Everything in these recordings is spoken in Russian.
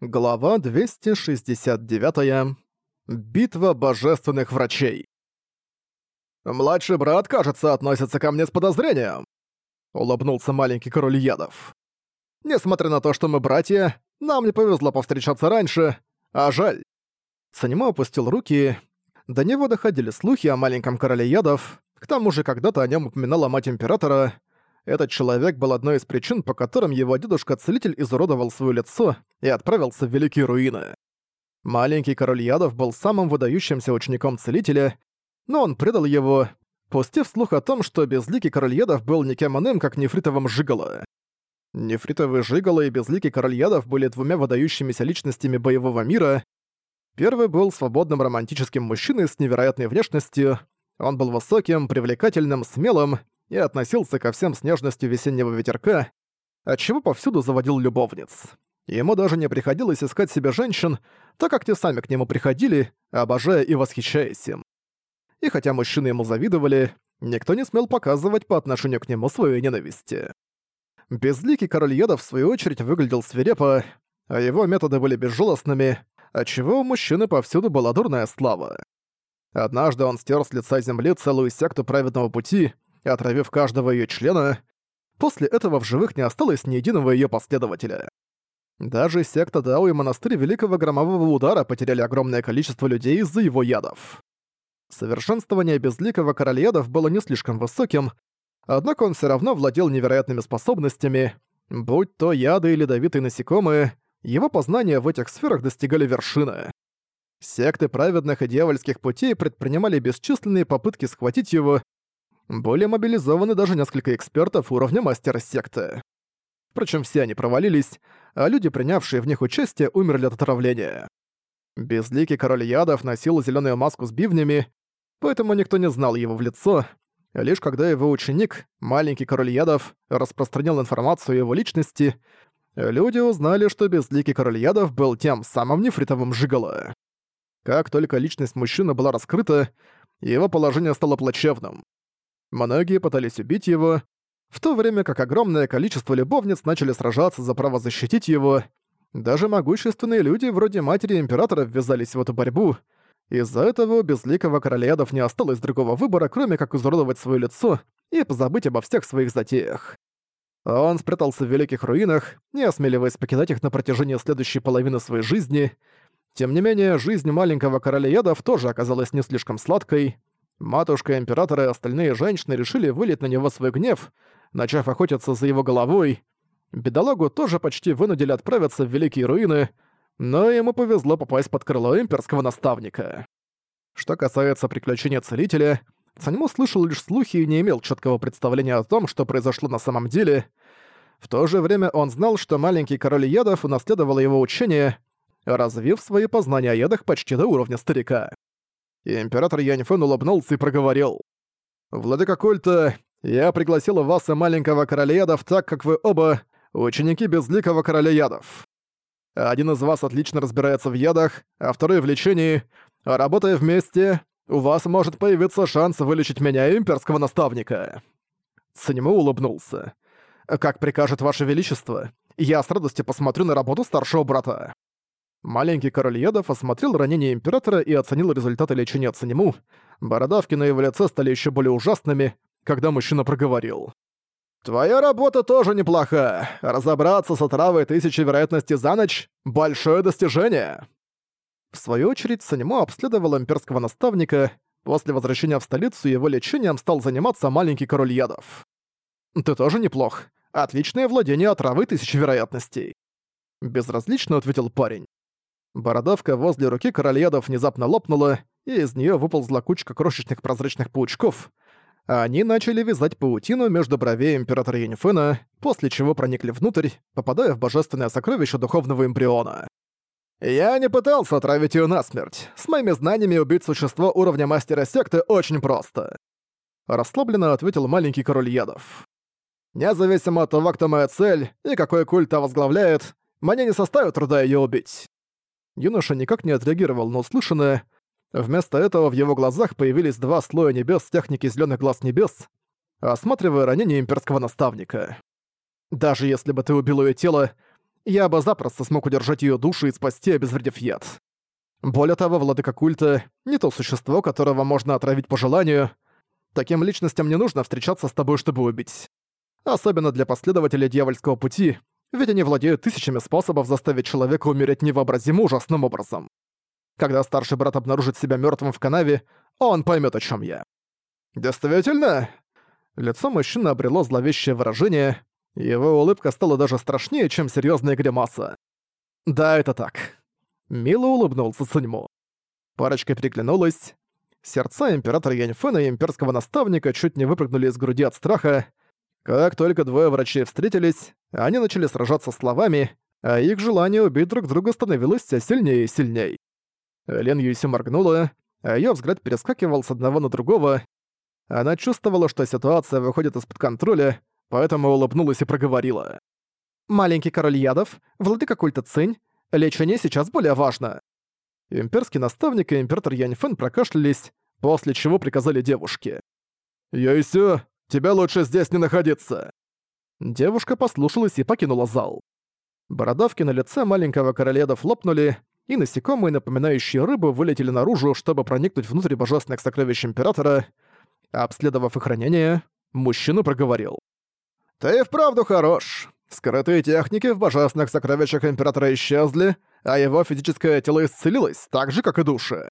Глава 269. Битва божественных врачей. «Младший брат, кажется, относится ко мне с подозрением», — улыбнулся маленький король ядов. «Несмотря на то, что мы братья, нам не повезло повстречаться раньше, а жаль». Санимо опустил руки. До него доходили слухи о маленьком короле ядов, к тому же когда-то о нем упоминала мать императора, этот человек был одной из причин, по которым его дедушка-целитель изуродовал свое лицо и отправился в Великие Руины. Маленький король ядов был самым выдающимся учеником целителя, но он предал его, пустив слух о том, что безликий король ядов был никем иным, как нефритовым жиголо. Нефритовый жиголо и безликий король ядов были двумя выдающимися личностями боевого мира. Первый был свободным романтическим мужчиной с невероятной внешностью. Он был высоким, привлекательным, смелым и относился ко всем с нежностью весеннего ветерка, отчего повсюду заводил любовниц. Ему даже не приходилось искать себе женщин, так как те сами к нему приходили, обожая и восхищаясь им. И хотя мужчины ему завидовали, никто не смел показывать по отношению к нему свою ненависть. Безликий король Йода в свою очередь выглядел свирепо, а его методы были безжалостными, отчего у мужчины повсюду была дурная слава. Однажды он стер с лица земли целую секту праведного пути, отравив каждого ее члена. После этого в живых не осталось ни единого ее последователя. Даже секта Дао и монастырь Великого Громового Удара потеряли огромное количество людей из-за его ядов. Совершенствование безликого короля ядов было не слишком высоким, однако он все равно владел невероятными способностями. Будь то яды или ядовитые насекомые, его познания в этих сферах достигали вершины. Секты праведных и дьявольских путей предпринимали бесчисленные попытки схватить его были мобилизованы даже несколько экспертов уровня мастера секты. Впрочем, все они провалились, а люди, принявшие в них участие, умерли от отравления. Безликий король ядов носил зеленую маску с бивнями, поэтому никто не знал его в лицо. Лишь когда его ученик, маленький король ядов, распространил информацию о его личности, люди узнали, что Безликий король ядов был тем самым нефритовым жиголо. Как только личность мужчины была раскрыта, его положение стало плачевным. Многие пытались убить его, в то время как огромное количество любовниц начали сражаться за право защитить его. Даже могущественные люди вроде матери императора ввязались в эту борьбу. Из-за этого у безликого королеядов не осталось другого выбора, кроме как изуродовать свое лицо и позабыть обо всех своих затеях. Он спрятался в великих руинах, не осмеливаясь покидать их на протяжении следующей половины своей жизни. Тем не менее, жизнь маленького короля ядов тоже оказалась не слишком сладкой. Матушка императора и остальные женщины решили вылить на него свой гнев, начав охотиться за его головой. Бедолагу тоже почти вынудили отправиться в Великие Руины, но ему повезло попасть под крыло имперского наставника. Что касается приключения Целителя, Цаньму слышал лишь слухи и не имел четкого представления о том, что произошло на самом деле. В то же время он знал, что маленький король ядов унаследовал его учение, развив свои познания о ядах почти до уровня старика. И император Яньфэн улыбнулся и проговорил. «Владыка культа, я пригласил вас и маленького короля ядов так, как вы оба ученики безликого короля ядов. Один из вас отлично разбирается в ядах, а второй в лечении. Работая вместе, у вас может появиться шанс вылечить меня имперского наставника». Санему улыбнулся. «Как прикажет ваше величество, я с радостью посмотрю на работу старшего брата». Маленький король Ядов осмотрел ранение Императора и оценил результаты лечения Цанему. Бородавки на его лице стали еще более ужасными, когда мужчина проговорил. «Твоя работа тоже неплоха. Разобраться с отравой тысячи вероятностей за ночь — большое достижение!» В свою очередь, Санему обследовал имперского наставника. После возвращения в столицу его лечением стал заниматься маленький король ядов. «Ты тоже неплох. Отличное владение отравой тысячи вероятностей». Безразлично ответил парень. Бородавка возле руки корольядов внезапно лопнула, и из нее выползла кучка крошечных прозрачных паучков. Они начали вязать паутину между бровей императора Яньфена, после чего проникли внутрь, попадая в божественное сокровище духовного эмбриона. «Я не пытался отравить ее насмерть. С моими знаниями убить существо уровня мастера секты очень просто». Расслабленно ответил маленький король ядов. «Независимо от того, кто моя цель и какой культ та возглавляет, мне не составит труда ее убить. Юноша никак не отреагировал на услышанное. Вместо этого в его глазах появились два слоя небес техники зеленых глаз небес, осматривая ранение имперского наставника. «Даже если бы ты убил ее тело, я бы запросто смог удержать ее душу и спасти, обезвредив яд. Более того, владыка культа — не то существо, которого можно отравить по желанию. Таким личностям не нужно встречаться с тобой, чтобы убить. Особенно для последователей дьявольского пути, ведь они владеют тысячами способов заставить человека умереть невообразимо ужасным образом. Когда старший брат обнаружит себя мертвым в канаве, он поймет, о чем я. «Действительно?» Лицо мужчины обрело зловещее выражение, его улыбка стала даже страшнее, чем серьезная гримаса. «Да, это так». Мило улыбнулся Циньму. Парочка переглянулась. Сердца императора Яньфена и имперского наставника чуть не выпрыгнули из груди от страха. Как только двое врачей встретились, они начали сражаться словами, а их желание убить друг друга становилось все сильнее и сильнее. Лен Юйси моргнула, а её взгляд перескакивал с одного на другого. Она чувствовала, что ситуация выходит из-под контроля, поэтому улыбнулась и проговорила. «Маленький король ядов, владыка культа Цинь, лечение сейчас более важно». Имперский наставник и император Яньфэн прокашлялись, после чего приказали девушке. «Юйсю, тебе лучше здесь не находиться!» Девушка послушалась и покинула зал. Бородавки на лице маленького короледов лопнули, и насекомые, напоминающие рыбу, вылетели наружу, чтобы проникнуть внутрь божественных сокровищ Императора. Обследовав их ранение, мужчина проговорил. «Ты вправду хорош. Скрытые техники в божественных сокровищах Императора исчезли, а его физическое тело исцелилось, так же, как и души.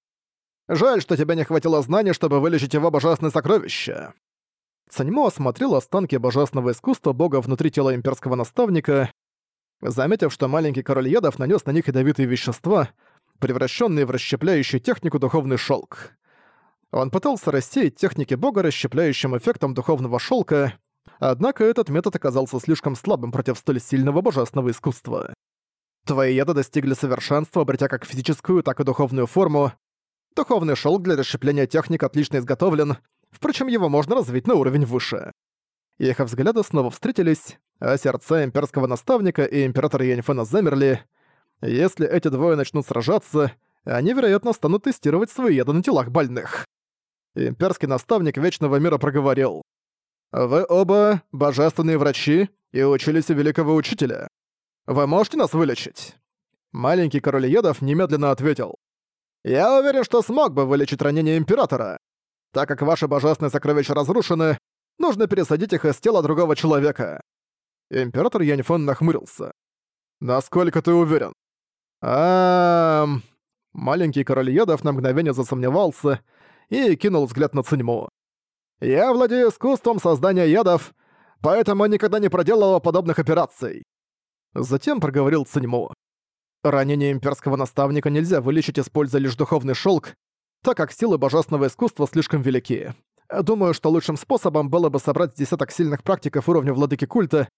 Жаль, что тебе не хватило знаний, чтобы вылечить его божественное сокровище». Цаньмо осмотрел останки божественного искусства бога внутри тела имперского наставника заметив, что маленький король ядов нанес на них ядовитые вещества, превращенные в расщепляющую технику духовный шелк. Он пытался рассеять техники бога расщепляющим эффектом духовного шелка, однако этот метод оказался слишком слабым против столь сильного божественного искусства. Твои яды достигли совершенства, обретя как физическую, так и духовную форму. Духовный шелк для расщепления техник отлично изготовлен, впрочем, его можно развить на уровень выше. Их взгляды снова встретились, а сердца имперского наставника и императора Яньфена замерли. Если эти двое начнут сражаться, они, вероятно, станут тестировать свои яды на телах больных. Имперский наставник Вечного Мира проговорил. «Вы оба божественные врачи и учились у великого учителя. Вы можете нас вылечить?» Маленький король ядов немедленно ответил. «Я уверен, что смог бы вылечить ранение Императора. Так как ваши божественные сокровища разрушены, Нужно пересадить их из тела другого человека. Император Яньфон нахмурился. Насколько ты уверен? А, Маленький король ядов на мгновение засомневался и кинул взгляд на Циньму. «Я владею искусством создания ядов, поэтому никогда не проделывал подобных операций». Затем проговорил Циньму. Ранение имперского наставника нельзя вылечить, используя лишь духовный шелк, так как силы божественного искусства слишком велики. Думаю, что лучшим способом было бы собрать десяток сильных практиков уровня владыки культа,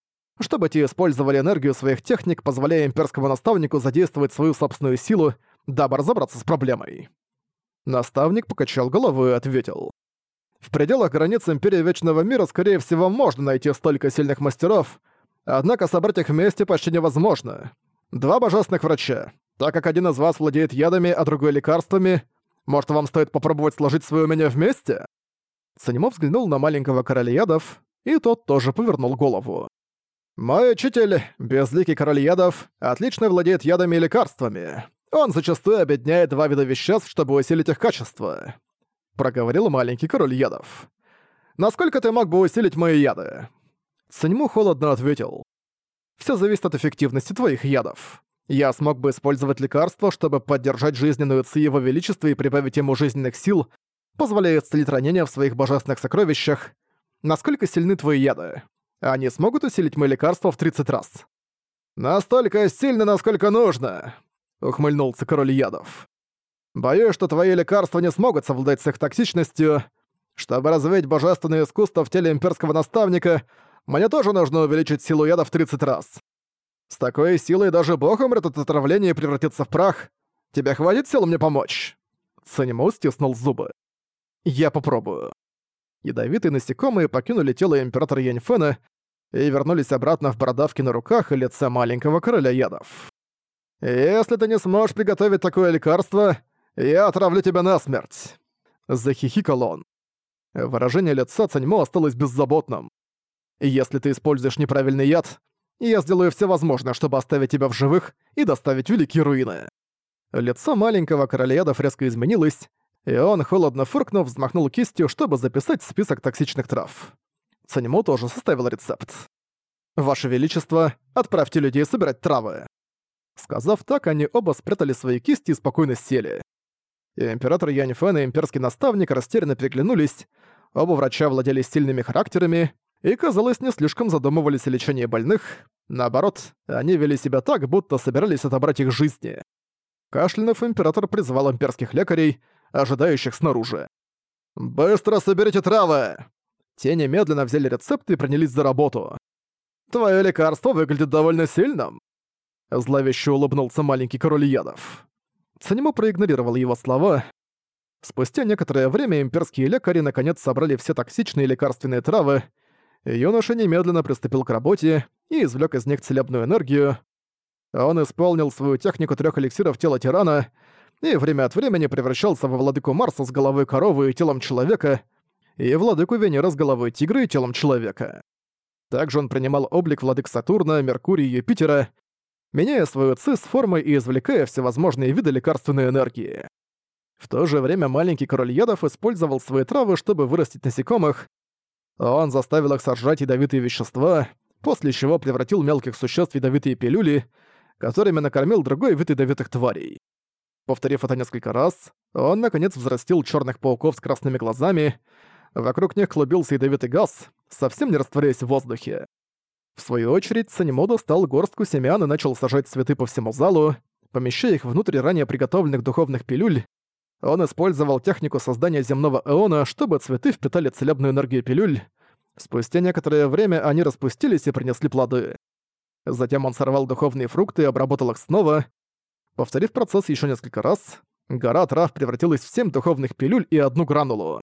чтобы те использовали энергию своих техник, позволяя имперскому наставнику задействовать свою собственную силу, дабы разобраться с проблемой. Наставник покачал головой и ответил. В пределах границ Империи Вечного Мира, скорее всего, можно найти столько сильных мастеров, однако собрать их вместе почти невозможно. Два божественных врача. Так как один из вас владеет ядами, а другой лекарствами, может, вам стоит попробовать сложить свои умения вместе? Санимо взглянул на маленького короля ядов, и тот тоже повернул голову. «Мой учитель, безликий король ядов, отлично владеет ядами и лекарствами. Он зачастую объединяет два вида веществ, чтобы усилить их качество», — проговорил маленький король ядов. «Насколько ты мог бы усилить мои яды?» Саньму холодно ответил. «Всё зависит от эффективности твоих ядов. Я смог бы использовать лекарства, чтобы поддержать жизненную ци его величества и прибавить ему жизненных сил, позволяя исцелить ранения в своих божественных сокровищах. Насколько сильны твои яды? Они смогут усилить мои лекарства в 30 раз? Настолько сильно, насколько нужно, ухмыльнулся король ядов. Боюсь, что твои лекарства не смогут совладать с их токсичностью. Чтобы развить божественное искусство в теле имперского наставника, мне тоже нужно увеличить силу яда в 30 раз. С такой силой даже бог умрет от отравления и превратится в прах. Тебе хватит сил мне помочь?» Санему стиснул зубы. Я попробую. Ядовитые насекомые покинули тело императора Яньфена и вернулись обратно в бородавки на руках и лице маленького короля ядов. «Если ты не сможешь приготовить такое лекарство, я отравлю тебя насмерть!» Захихикал он. Выражение лица Цаньмо осталось беззаботным. «Если ты используешь неправильный яд, я сделаю все возможное, чтобы оставить тебя в живых и доставить великие руины». Лицо маленького короля ядов резко изменилось, и он, холодно фыркнув, взмахнул кистью, чтобы записать список токсичных трав. Цанимо тоже составил рецепт. «Ваше Величество, отправьте людей собирать травы». Сказав так, они оба спрятали свои кисти и спокойно сели. И император Янь Фэн и имперский наставник растерянно переглянулись, оба врача владели сильными характерами и, казалось, не слишком задумывались о лечении больных, наоборот, они вели себя так, будто собирались отобрать их жизни. Кашлянув, император призвал имперских лекарей, ожидающих снаружи. «Быстро соберите травы!» Те немедленно взяли рецепт и принялись за работу. «Твое лекарство выглядит довольно сильным!» Зловеще улыбнулся маленький король ядов. Цанимо проигнорировал его слова. Спустя некоторое время имперские лекари наконец собрали все токсичные лекарственные травы, юноша немедленно приступил к работе и извлек из них целебную энергию. Он исполнил свою технику трех эликсиров тела тирана и время от времени превращался во владыку Марса с головой коровы и телом человека, и владыку Венеры с головой тигра и телом человека. Также он принимал облик владык Сатурна, Меркурия и Юпитера, меняя свою ци с формой и извлекая всевозможные виды лекарственной энергии. В то же время маленький король ядов использовал свои травы, чтобы вырастить насекомых. Он заставил их сожрать ядовитые вещества, после чего превратил мелких существ в ядовитые пилюли, которыми накормил другой вид ядовитых тварей. Повторив это несколько раз, он, наконец, взрастил черных пауков с красными глазами, Вокруг них клубился ядовитый газ, совсем не растворяясь в воздухе. В свою очередь, Санимодо стал горстку семян и начал сажать цветы по всему залу, помещая их внутрь ранее приготовленных духовных пилюль. Он использовал технику создания земного эона, чтобы цветы впитали целебную энергию пилюль. Спустя некоторое время они распустились и принесли плоды. Затем он сорвал духовные фрукты и обработал их снова. Повторив процесс еще несколько раз, гора трав превратилась в семь духовных пилюль и одну гранулу.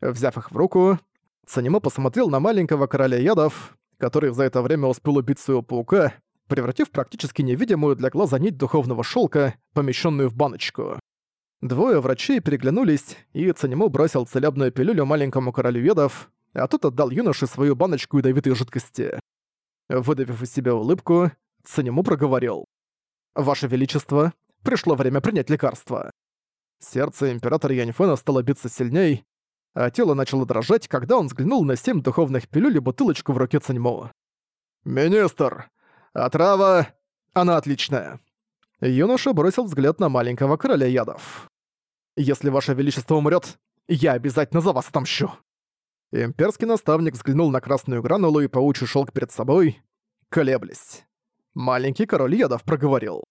Взяв их в руку, Санимо посмотрел на маленького короля ядов, который за это время успел убить своего паука, превратив практически невидимую для глаза нить духовного шелка, помещенную в баночку. Двое врачей переглянулись, и Цанимо бросил целебную пилюлю маленькому королю ядов, а тот отдал юноше свою баночку ядовитой жидкости. Выдавив из себя улыбку, Цанимо проговорил. «Ваше Величество, пришло время принять лекарство». Сердце императора Яньфена стало биться сильней, а тело начало дрожать, когда он взглянул на семь духовных пилюль и бутылочку в руке Цаньмо. «Министр! Отрава! Она отличная!» Юноша бросил взгляд на маленького короля ядов. «Если ваше величество умрет, я обязательно за вас отомщу!» Имперский наставник взглянул на красную гранулу и паучий шелк перед собой, колеблясь. Маленький король ядов проговорил.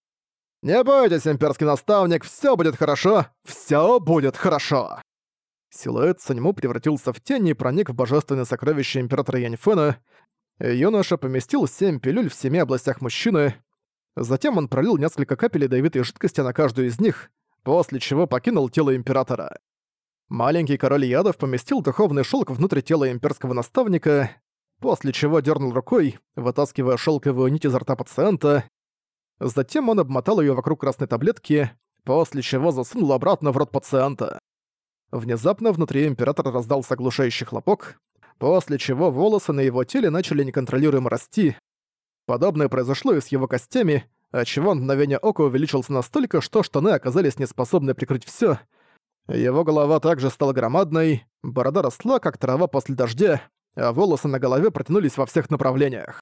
«Не бойтесь, имперский наставник, все будет хорошо, все будет хорошо!» Силуэт Саньму превратился в тень и проник в божественное сокровище императора Яньфена. Юноша поместил семь пилюль в семи областях мужчины. Затем он пролил несколько капель ядовитой жидкости на каждую из них, после чего покинул тело императора. Маленький король ядов поместил духовный шелк внутрь тела имперского наставника, после чего дернул рукой, вытаскивая шелковую нить изо рта пациента. Затем он обмотал ее вокруг красной таблетки, после чего засунул обратно в рот пациента. Внезапно внутри императора раздался оглушающий хлопок, после чего волосы на его теле начали неконтролируемо расти. Подобное произошло и с его костями, отчего он в мгновение ока увеличился настолько, что штаны оказались неспособны прикрыть всё. Его голова также стала громадной, борода росла, как трава после дождя, а волосы на голове протянулись во всех направлениях.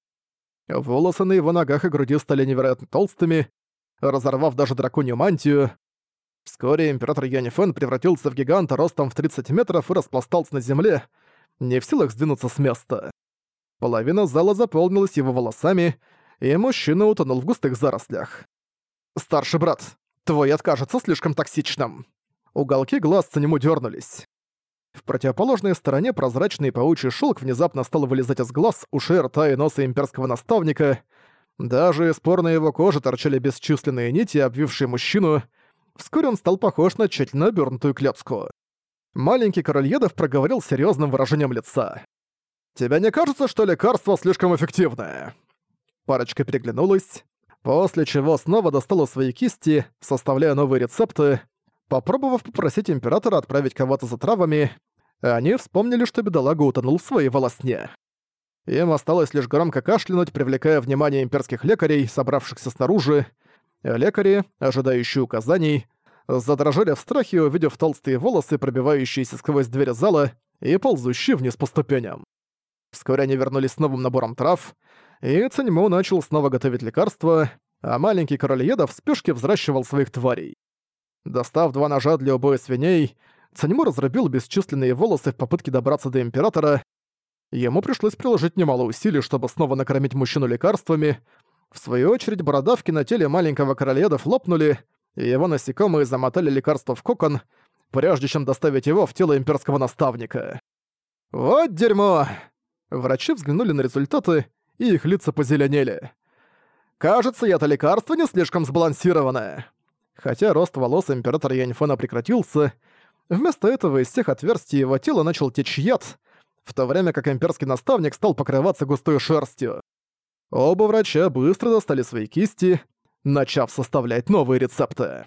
Волосы на его ногах и груди стали невероятно толстыми, разорвав даже драконью мантию. Вскоре император Янифен превратился в гиганта ростом в 30 метров и распластался на земле, не в силах сдвинуться с места. Половина зала заполнилась его волосами, и мужчина утонул в густых зарослях. «Старший брат, твой откажется слишком токсичным!» Уголки глаз нему дернулись. В противоположной стороне прозрачный паучий шелк внезапно стал вылезать из глаз, ушей, рта и носа имперского наставника. Даже из спор на его коже торчали бесчисленные нити, обвившие мужчину, Вскоре он стал похож на тщательно обернутую клетку. Маленький король Едов проговорил с серьёзным выражением лица. «Тебе не кажется, что лекарство слишком эффективное?» Парочка переглянулась, после чего снова достала свои кисти, составляя новые рецепты. Попробовав попросить императора отправить кого-то за травами, они вспомнили, что бедолага утонул в своей волосне. Им осталось лишь громко кашлянуть, привлекая внимание имперских лекарей, собравшихся снаружи. Лекари, ожидающие указаний, задрожали в страхе, увидев толстые волосы, пробивающиеся сквозь дверь зала и ползущие вниз по ступеням. Вскоре они вернулись с новым набором трав, и Циньму начал снова готовить лекарства, а маленький король еда в спешке взращивал своих тварей. Достав два ножа для убоя свиней, Циньму разрубил бесчисленные волосы в попытке добраться до Императора. Ему пришлось приложить немало усилий, чтобы снова накормить мужчину лекарствами. В свою очередь, бородавки на теле маленького короледа флопнули, и его насекомые замотали лекарство в кокон, прежде чем доставить его в тело имперского наставника. «Вот дерьмо!» Врачи взглянули на результаты, и их лица позеленели. «Кажется, это лекарство не слишком сбалансированное». Хотя рост волос императора Яньфона прекратился, вместо этого из всех отверстий его тела начал течь яд, в то время как имперский наставник стал покрываться густой шерстью. Оба врача быстро достали свои кисти, начав составлять новые рецепты.